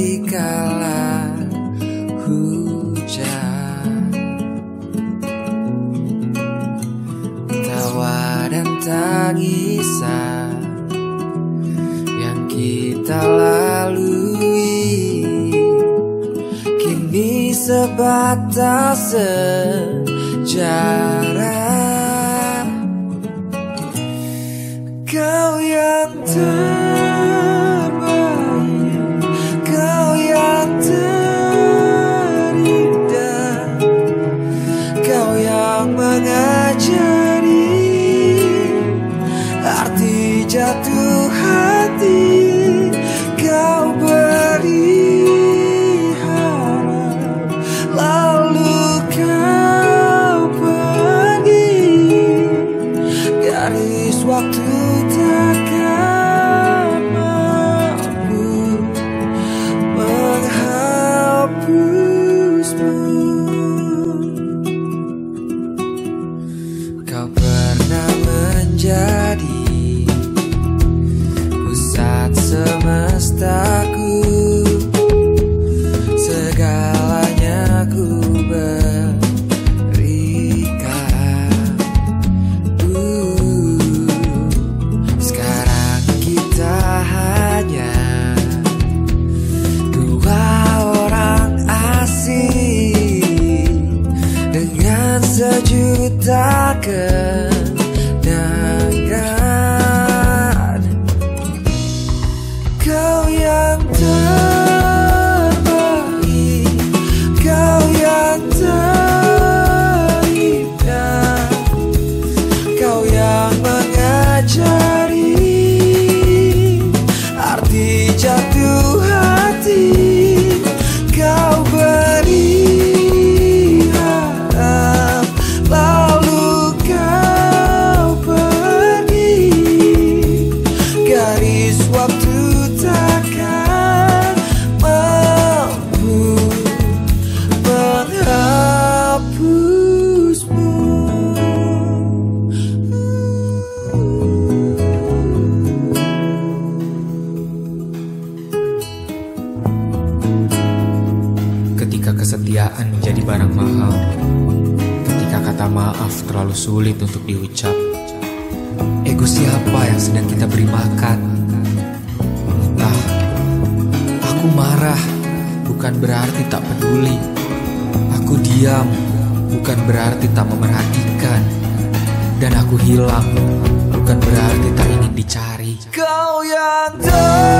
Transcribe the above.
di kala hujan. Tawa dan tangisan Yang kita lalui Kini sebatas sejarah. Kau yang terbaik Jatuh hati Kau beri harap Lalu kau pergi. Garis waktu 大哥 kesetiaan menjadi barang mahal, ketika kata maaf terlalu sulit untuk diucap, ego siapa yang sedang kita beri makan? Entah, aku marah bukan berarti tak peduli. Aku diam bukan berarti tak memerhatikan. Dan aku hilang bukan berarti tak ingin dicari. Kau yang ter